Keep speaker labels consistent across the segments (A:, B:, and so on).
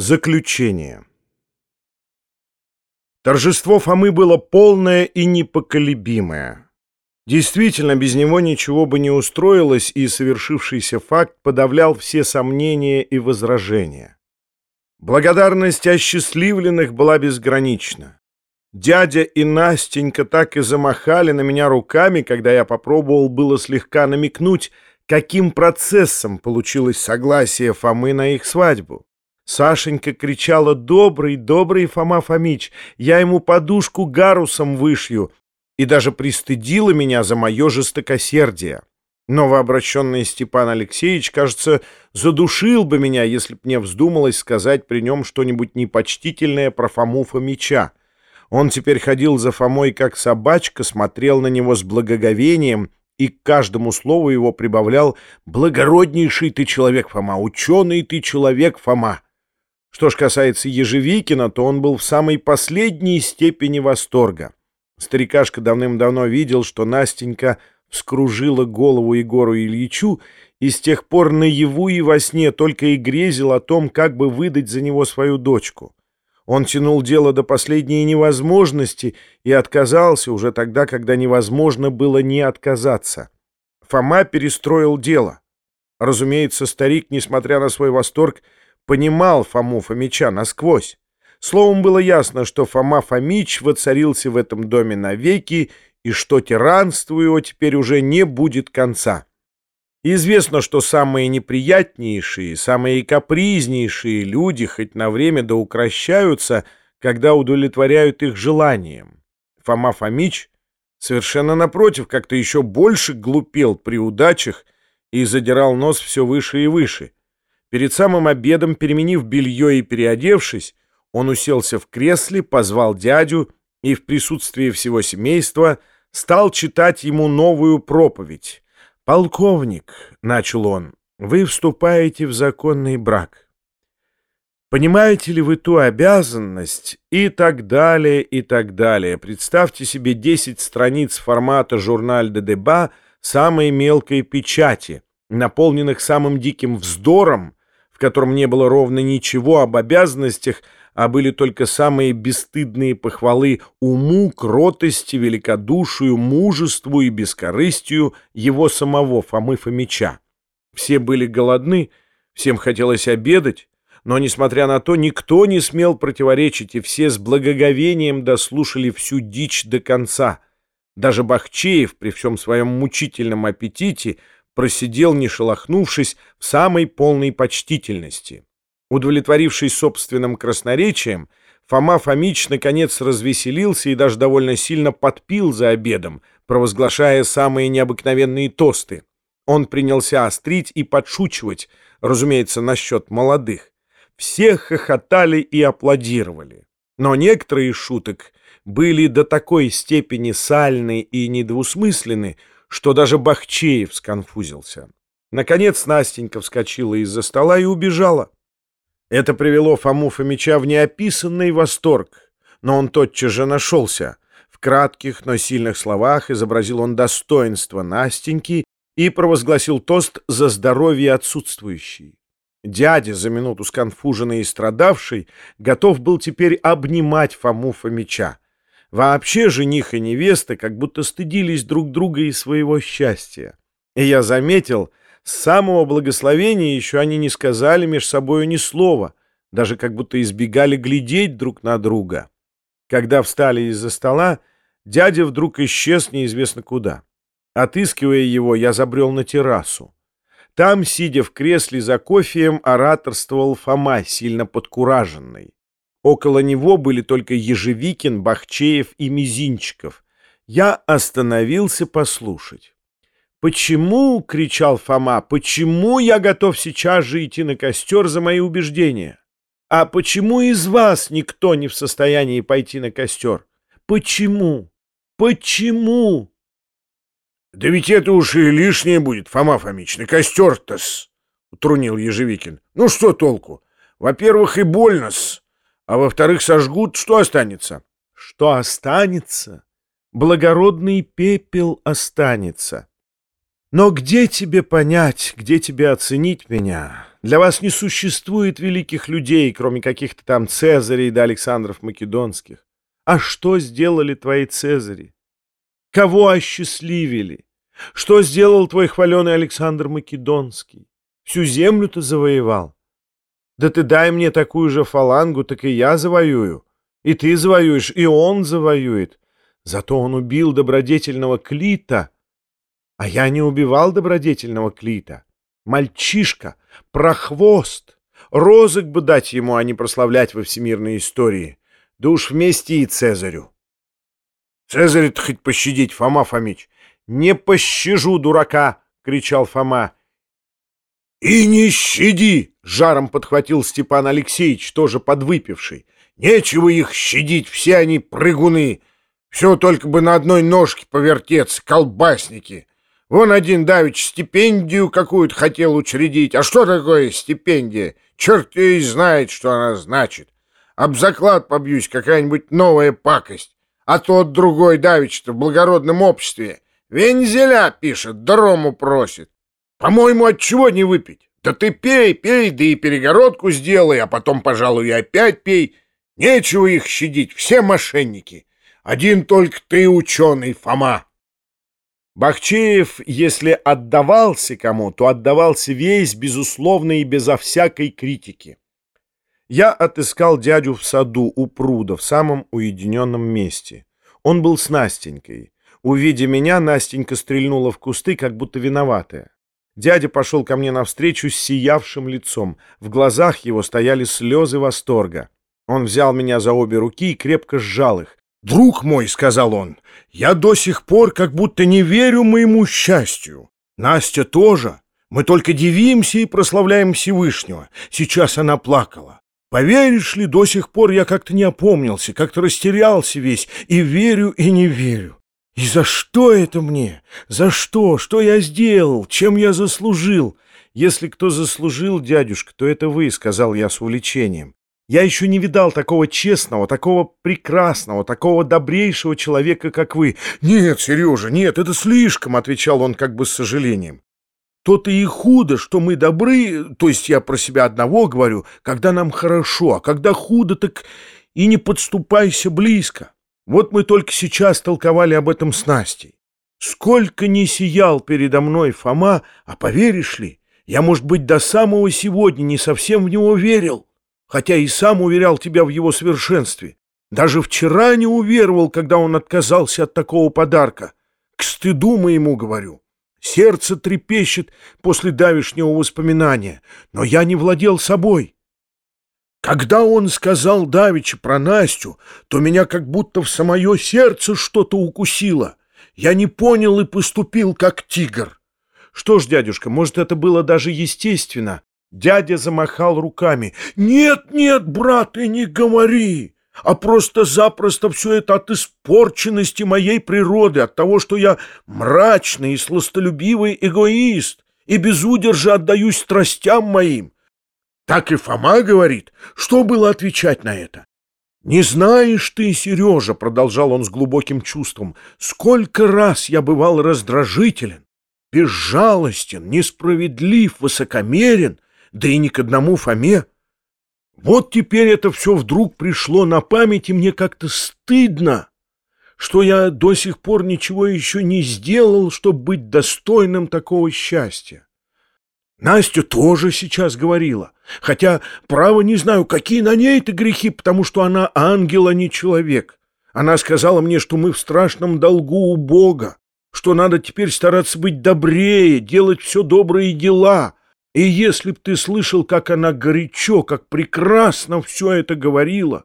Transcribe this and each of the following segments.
A: Заключение. Торжество Фомы было полное и непоколебимое. Действительно, без него ничего бы не устроилось, и совершившийся факт подавлял все сомнения и возражения. Благодарность осчастливленных была безгранична. Дядя и Настенька так и замахали на меня руками, когда я попробовал было слегка намекнуть, каким процессом получилось согласие Фомы на их свадьбу. Сашенька кричала «Добрый, добрый Фома Фомич, я ему подушку гарусом вышью!» и даже пристыдила меня за мое жестокосердие. Новообращенный Степан Алексеевич, кажется, задушил бы меня, если б мне вздумалось сказать при нем что-нибудь непочтительное про Фому Фомича. Он теперь ходил за Фомой как собачка, смотрел на него с благоговением и к каждому слову его прибавлял «Благороднейший ты человек, Фома, ученый ты человек, Фома». Что ж касается Ежевикина, то он был в самой последней степени восторга. Старикашка давным-давно видел, что Настенька вскружила голову Егору Ильичу, и с тех пор наяву и во сне только и грезил о том, как бы выдать за него свою дочку. Он тянул дело до последней невозможности и отказался уже тогда, когда невозможно было не отказаться. Фома перестроил дело. Разумеется, старик, несмотря на свой восторг, понимал Фому Фомича насквозь. Словом, было ясно, что Фома Фомич воцарился в этом доме навеки, и что тиранству его теперь уже не будет конца. Известно, что самые неприятнейшие, самые капризнейшие люди хоть на время да укращаются, когда удовлетворяют их желаниям. Фома Фомич совершенно напротив как-то еще больше глупел при удачах и задирал нос все выше и выше — Перед самым обедом, переменив белье и переодевшись, он уселся в кресле, позвал дядю и в присутствии всего семейства стал читать ему новую проповедь. «Полковник», — начал он, — «вы вступаете в законный брак. Понимаете ли вы ту обязанность?» И так далее, и так далее. Представьте себе 10 страниц формата «Журналь де Деба» самой мелкой печати, наполненных самым диким вздором, в котором не было ровно ничего об обязанностях, а были только самые бесстыдные похвалы уму, кротости, великодушию, мужеству и бескорыстию его самого Фомы Фомича. Все были голодны, всем хотелось обедать, но, несмотря на то, никто не смел противоречить, и все с благоговением дослушали всю дичь до конца. Даже Бахчеев при всем своем мучительном аппетите — просидел, не шелохнувшись, в самой полной почтительности. Удовлетворившись собственным красноречием, Фома Фомич наконец развеселился и даже довольно сильно подпил за обедом, провозглашая самые необыкновенные тосты. Он принялся острить и подшучивать, разумеется, насчет молодых. Все хохотали и аплодировали. Но некоторые шуток были до такой степени сальны и недвусмысленны, что даже Бахчеев сконфузился. Наконец Настенька вскочила из-за стола и убежала. Это привело Фому Фомича в неописанный восторг, но он тотчас же нашелся. В кратких, но сильных словах изобразил он достоинство Настеньки и провозгласил тост за здоровье отсутствующей. Дядя, за минуту сконфуженный и страдавший, готов был теперь обнимать Фому Фомича. Вообще жених и невеста как будто стыдились друг друга и своего счастья. И я заметил, с самого благословения еще они не сказали меж собою ни слова, даже как будто избегали глядеть друг на друга. Когда встали из-за стола, дядя вдруг исчез неизвестно куда. Отыскивая его, я забрел на террасу. Там, сидя в кресле за кофеем, ораторствовал Фома, сильно подкураженный. Около него были только Ежевикин, Бахчеев и Мизинчиков. Я остановился послушать. «Почему, — кричал Фома, — почему я готов сейчас же идти на костер за мои убеждения? А почему из вас никто не в состоянии пойти на костер? Почему? Почему?»
B: «Да ведь это уж и лишнее будет, Фома Фомич, на костер-то-с!» — утрунил Ежевикин. «Ну что толку? Во-первых, и больно-с, а во-вторых, сожгут, что останется?
A: Что останется? Благородный пепел останется. Но где тебе понять, где тебе оценить меня? Для вас не существует великих людей, кроме каких-то там Цезарей да Александров Македонских. А что сделали твои Цезари? Кого осчастливили? Что сделал твой хваленый Александр Македонский? Всю землю-то завоевал. Да ты дай мне такую же фалангу, так и я завоюю. И ты завоюешь, и он завоюет. Зато он убил добродетельного Клита, а я не убивал добродетельного Клита. Мальчишка, прохвост, розык бы дать ему, а не прославлять во всемирной истории. Да уж вместе и Цезарю.
B: Цезаря-то хоть пощадить, Фома Фомич.
A: Не пощажу дурака, кричал Фома.
B: И не щади, жаром подхватил Степан Алексеевич, тоже подвыпивший. Нечего их щадить, все они прыгуны. Все только бы на одной ножке повертеться, колбасники. Вон один давич стипендию какую-то хотел учредить. А что такое стипендия? Черт и знает, что она значит. Об заклад побьюсь, какая-нибудь новая пакость. А тот другой давич-то в благородном обществе. Вензеля пишет, дрому просит. По-моему, от чего не выпить? Да ты пей, пей, да и перегородку сделай, а потом, пожалуй, и опять пей. Нечего их щадить, все мошенники. Один только ты ученый, Фома.
A: Бахчеев, если отдавался кому, то отдавался весь, безусловно и безо всякой критики. Я отыскал дядю в саду у пруда, в самом уединенном месте. Он был с Настенькой. Увидя меня, Настенька стрельнула в кусты, как будто виноватая. Дядя пошел ко мне навстречу с сиявшим лицом. В глазах его стояли слезы восторга. Он взял меня за обе руки и крепко сжал их.
B: «Друг мой», — сказал он, — «я до сих пор как будто не верю моему счастью. Настя тоже. Мы только дивимся и прославляем Всевышнего. Сейчас она плакала. Поверишь ли, до сих пор я как-то не опомнился, как-то растерялся весь, и верю, и не верю. И за что это мне? За что? Что я сделал? Чем я заслужил?
A: Если кто заслужил, дядюшка, то это вы, — сказал я с увлечением. Я еще не видал такого честного, такого прекрасного, такого добрейшего человека, как вы.
B: Нет, Сережа, нет, это слишком, отвечал он как бы с сожалением.
A: То-то и худо, что мы добры, то есть я про себя одного говорю, когда нам хорошо, а когда худо, так и не подступайся близко. Вот мы только сейчас толковали об этом с Настей. Сколько не сиял передо мной Фома, а поверишь ли, я, может быть, до самого сегодня не совсем в него верил хотя и сам уверял тебя в его совершенстве. Даже вчера не уверовал, когда он отказался от такого подарка. К стыду моему говорю. Сердце трепещет после давешнего воспоминания, но я не владел собой. Когда он сказал Давича про Настю, то меня как будто в самое сердце что-то укусило. Я не понял и поступил как тигр. Что ж, дядюшка, может, это было даже естественно, Дядя замахал руками. «Нет, нет, брат, и не говори, а просто-запросто все это от испорченности моей природы, от того, что я мрачный и сластолюбивый эгоист и без удержа отдаюсь страстям моим». Так и Фома говорит. Что было отвечать на это? «Не знаешь ты, Сережа, — продолжал он с глубоким чувством, — сколько раз я бывал раздражителен, безжалостен, несправедлив, высокомерен, да и ни к одному Фоме. Вот теперь это все вдруг пришло на память, и мне как-то стыдно, что я до сих пор ничего еще не сделал, чтобы быть достойным такого счастья. Настя тоже сейчас говорила, хотя, право, не знаю, какие на ней-то грехи, потому что она ангел, а не человек. Она сказала мне, что мы в страшном долгу у Бога, что надо теперь стараться быть добрее, делать все добрые дела, и если б ты слышал, как она горячо, как прекрасно все это говорила...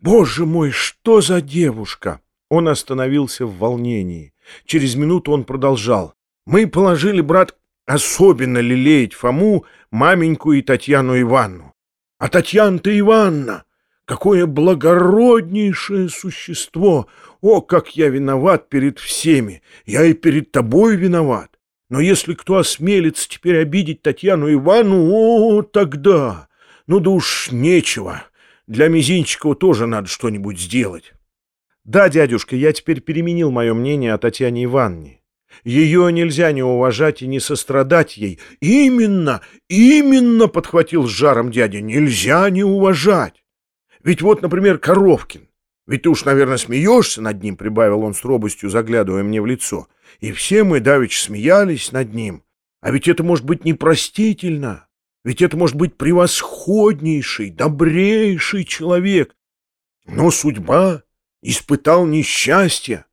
A: Боже мой, что за девушка! Он остановился в волнении. Через минуту он продолжал. Мы положили, брат, особенно лелеять Фому, маменьку и Татьяну Ивановну. А Татьяна-то Ивановна, какое благороднейшее существо! О, как я виноват перед всеми! Я и перед тобой виноват! Но если кто осмелится теперь обидеть Татьяну Ивановну, о, тогда... Ну да уж нечего. Для Мизинчикова тоже надо что-нибудь сделать. Да, дядюшка, я теперь переменил мое мнение о Татьяне Ивановне. Ее нельзя не уважать и не сострадать ей. Именно, именно, подхватил с жаром дядя, нельзя не уважать. Ведь вот, например, Коровкин. Ведь ты уж, наверное, смеешься над ним, прибавил он с робостью, заглядывая мне в лицо. И все мы, давеча, смеялись над ним. А ведь это может быть непростительно. Ведь это может быть превосходнейший, добрейший человек. Но судьба испытал несчастье.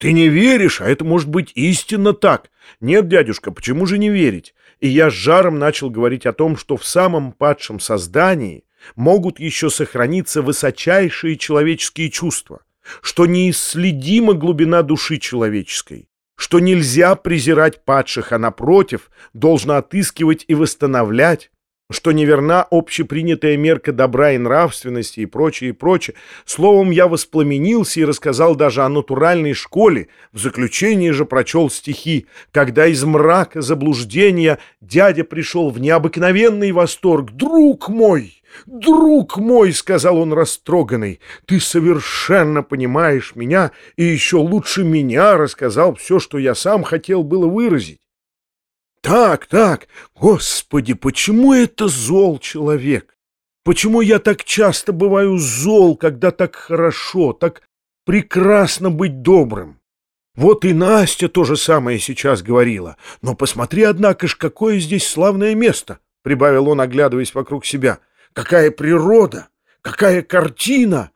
A: Ты не веришь, а это может быть истинно так. Нет, дядюшка, почему же не верить? И я с жаром начал говорить о том, что в самом падшем создании могут еще сохраниться высочайшие человеческие чувства, что неисследима глубина души человеческой, что нельзя презирать падших, а напротив, должно отыскивать и восстановлять, что неверна общепринятая мерка добра и нравственности и прочее, и прочее. Словом, я воспламенился и рассказал даже о натуральной школе, в заключении же прочел стихи, когда из мрака заблуждения дядя пришел в необыкновенный восторг. «Друг мой! Друг мой!» — сказал он растроганный. «Ты совершенно понимаешь меня и еще лучше меня рассказал все, что я сам хотел было выразить. Так, так, господи, почему это зол человек? Почему я так часто бываю зол, когда так хорошо, так прекрасно быть добрым? Вот и Настя то же самое сейчас говорила. Но посмотри, однако ж, какое здесь славное место, — прибавил он, оглядываясь вокруг себя. Какая природа, какая картина!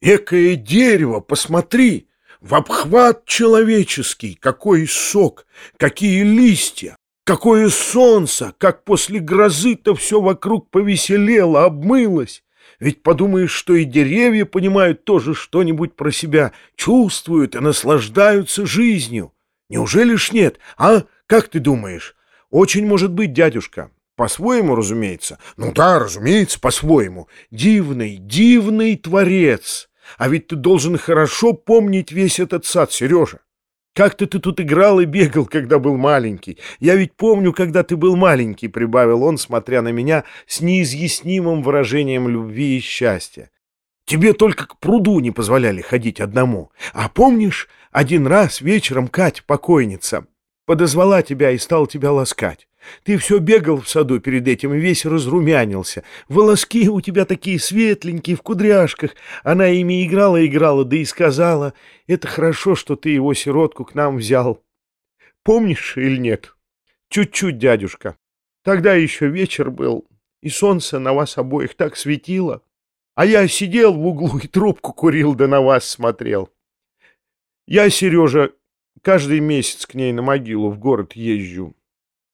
A: Экое дерево, посмотри! В обхват человеческий, какой сок, какие листья, Какое солнце! Как после грозы-то все вокруг повеселело, обмылось! Ведь подумаешь, что и деревья понимают тоже что-нибудь про себя, чувствуют и наслаждаются жизнью. Неужели ж нет? А? Как ты думаешь? Очень может быть, дядюшка. По-своему, разумеется. Ну да, разумеется, по-своему. Дивный, дивный творец. А ведь ты должен хорошо помнить весь этот сад, Сережа. Как-то ты тут играл и бегал, когда был маленький. Я ведь помню, когда ты был маленький, — прибавил он, смотря на меня с неизъяснимым выражением любви и счастья. Тебе только к пруду не позволяли ходить одному. А помнишь, один раз вечером Кать, покойница, подозвала тебя и стала тебя ласкать? Ты все бегал в саду перед этим и весь разрумянился. Волоски у тебя такие светленькие, в кудряшках. Она ими играла-играла, да и сказала, это хорошо, что ты его сиротку к нам взял. Помнишь или нет? Чуть-чуть, дядюшка. Тогда еще вечер был, и солнце на вас обоих так светило. А я сидел в углу и трубку курил, да на вас смотрел. Я, Сережа, каждый месяц к ней на могилу в город езжу.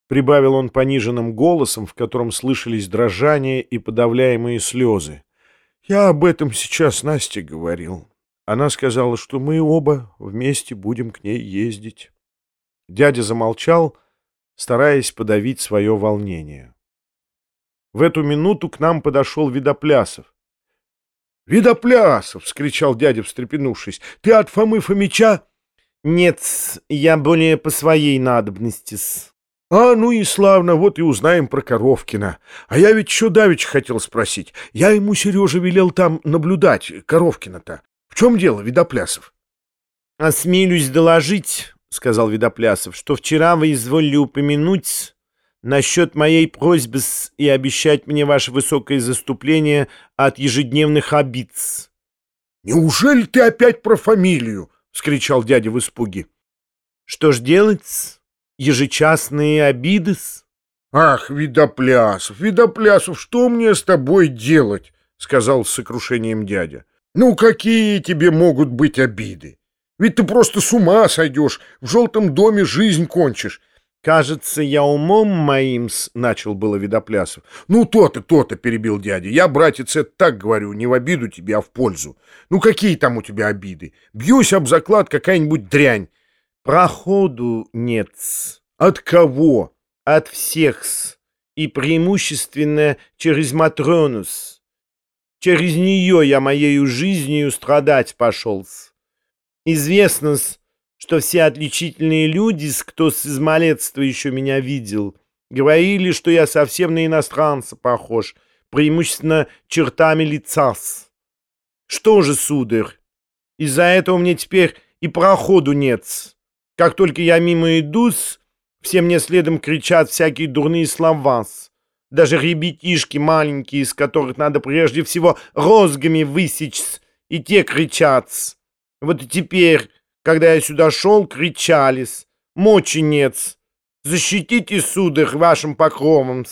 A: Прибавил он пониженным голосом, в котором слышались дрожание и подавляемые слезы. «Я об этом сейчас Насте говорил. Она сказала, что мы оба вместе будем к ней ездить». Дядя замолчал, стараясь подавить свое волнение. В эту минуту к нам подошел Видоплясов. «Видоплясов!» — вскричал дядя, встрепенувшись. «Ты от Фомы Фомича?» «Нет, я более по своей надобности-с». А, ну и славно, вот и узнаем про Коровкина. А я ведь еще давеча хотел спросить. Я ему, Сережа, велел там наблюдать, Коровкина-то. В чем дело, Видоплясов?
C: Осмелюсь доложить, — сказал Видоплясов, — что вчера вы изволили упомянуть насчет моей просьбы и обещать мне ваше высокое заступление от ежедневных обид.
A: — Неужели ты опять про фамилию? — вскричал дядя в испуге.
C: — Что ж делать? ежечасные обиды -с.
A: «Ах, Видоплясов, Видоплясов, что мне с тобой делать?» — сказал с сокрушением дядя. «Ну, какие тебе могут быть обиды? Ведь ты просто с ума сойдешь, в желтом доме жизнь кончишь».
C: «Кажется, я умом моим с...» — начал было Видоплясов.
A: «Ну, то-то, то-то», — перебил дядя. «Я, братец, это так говорю, не в обиду тебе, а в пользу. Ну, какие там у тебя обиды? Бьюсь об заклад какая-нибудь дрянь.
C: Проходу нет.
A: От кого?
C: От всех. И преимущественно через Матронус. Через нее я моею жизнью страдать пошел. Известно, что все отличительные люди, кто с измалетства еще меня видел, говорили, что я совсем на иностранца похож, преимущественно чертами лица. Что же, сударь, из-за этого мне теперь и проходу нет. Как только я мимо иду, все мне следом кричат всякие дурные слова. Даже ребятишки маленькие, из которых надо прежде всего розгами высечь, и те кричат. Вот и теперь, когда я сюда шел, кричались. Мочи нет. Защитите, сударь, вашим покровом.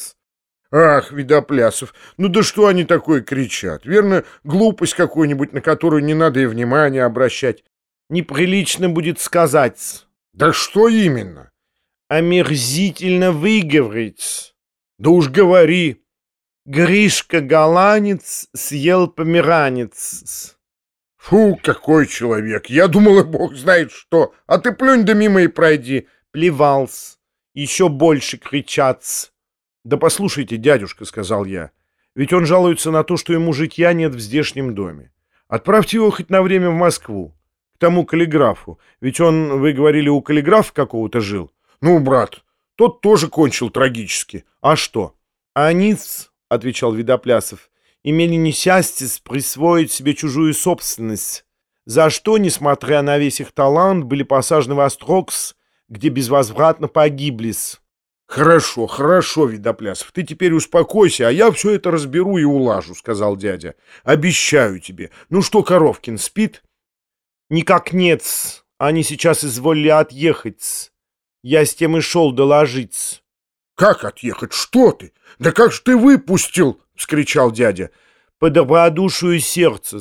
B: Ах, Видоплясов, ну да что они такое кричат? Верно, глупость какую-нибудь, на которую не надо и внимания обращать.
C: Неприлично будет сказать.
B: Да что именно?
C: Омерзительно выговорить.
B: Да уж говори.
C: Гришка голландец съел померанец.
B: Фу, какой человек! Я думала, бог знает что. А ты плюнь да мимо и пройди.
C: Плевался. Еще больше кричаться.
A: «Да послушайте, дядюшка», — сказал я, — «ведь он жалуется на то, что ему житья нет в здешнем доме. Отправьте его хоть на время в Москву, к тому каллиграфу, ведь он, вы говорили, у каллиграфа какого-то жил».
B: «Ну, брат, тот тоже кончил трагически. А что?»
C: «А ниц», — отвечал Видоплясов, — «имели несчастье присвоить себе чужую собственность, за что, несмотря на весь их талант, были посажены в Острокс, где безвозвратно погиблись».
B: «Хорошо, хорошо, Видоплясов, ты теперь успокойся, а я все это разберу и улажу», — сказал дядя. «Обещаю тебе. Ну что, Коровкин, спит?»
C: «Никак нет. Они сейчас изволили отъехать. Я с тем и шел доложить».
B: «Как отъехать? Что ты? Да как же ты выпустил?» — вскричал дядя.
C: «По добродушию сердца.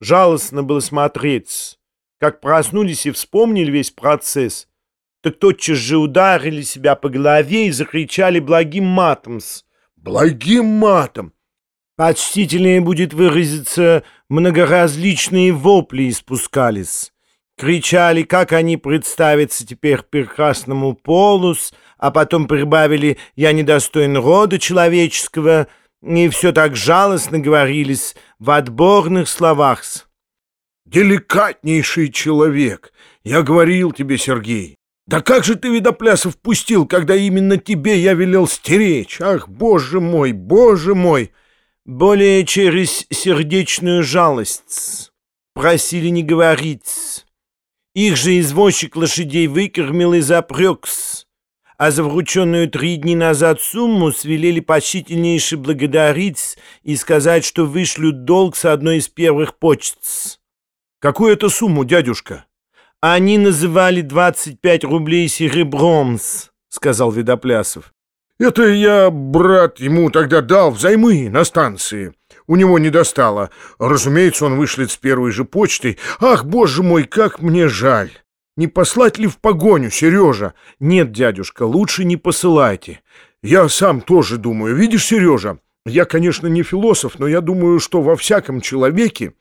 C: Жалостно было смотреть. Как проснулись и вспомнили весь процесс» так тотчас же ударили себя по голове и закричали благим матом.
B: Благим матом!
C: Почтительнее будет выразиться, многоразличные вопли испускались. Кричали, как они представятся теперь прекрасному полус, а потом прибавили «я недостоин рода человеческого», и все так жалостно говорились в отборных словах.
B: «Деликатнейший человек! Я говорил тебе, Сергей, да как же ты, Видоплясов, пустил, когда именно тебе я велел стеречь? Ах, боже мой, боже мой!
C: Более через сердечную жалость. Просили не говорить. Их же извозчик лошадей выкормил и запрекс. А за врученную три дни назад сумму свелели почтительнейше благодарить и сказать, что вышлют долг с одной из первых почт.
A: Какую это сумму, дядюшка?
C: Они называли 25 рублей серебром, сказал Видоплясов.
B: Это я, брат, ему тогда дал взаймы на станции. У него не достало. Разумеется, он вышлет с первой же почтой. Ах, боже мой, как мне жаль. Не послать ли в погоню, Сережа?
A: Нет, дядюшка, лучше не посылайте.
B: Я сам тоже думаю. Видишь, Сережа, я, конечно, не философ, но я думаю, что во всяком человеке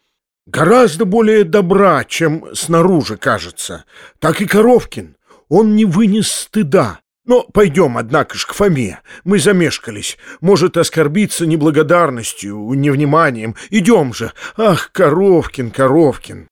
B: гораздо более добра, чем снаружи кажется. Так и Коровкин. Он не вынес стыда. Но пойдем, однако ж, к Фоме. Мы замешкались. Может оскорбиться неблагодарностью, невниманием. Идем же. Ах, Коровкин, Коровкин.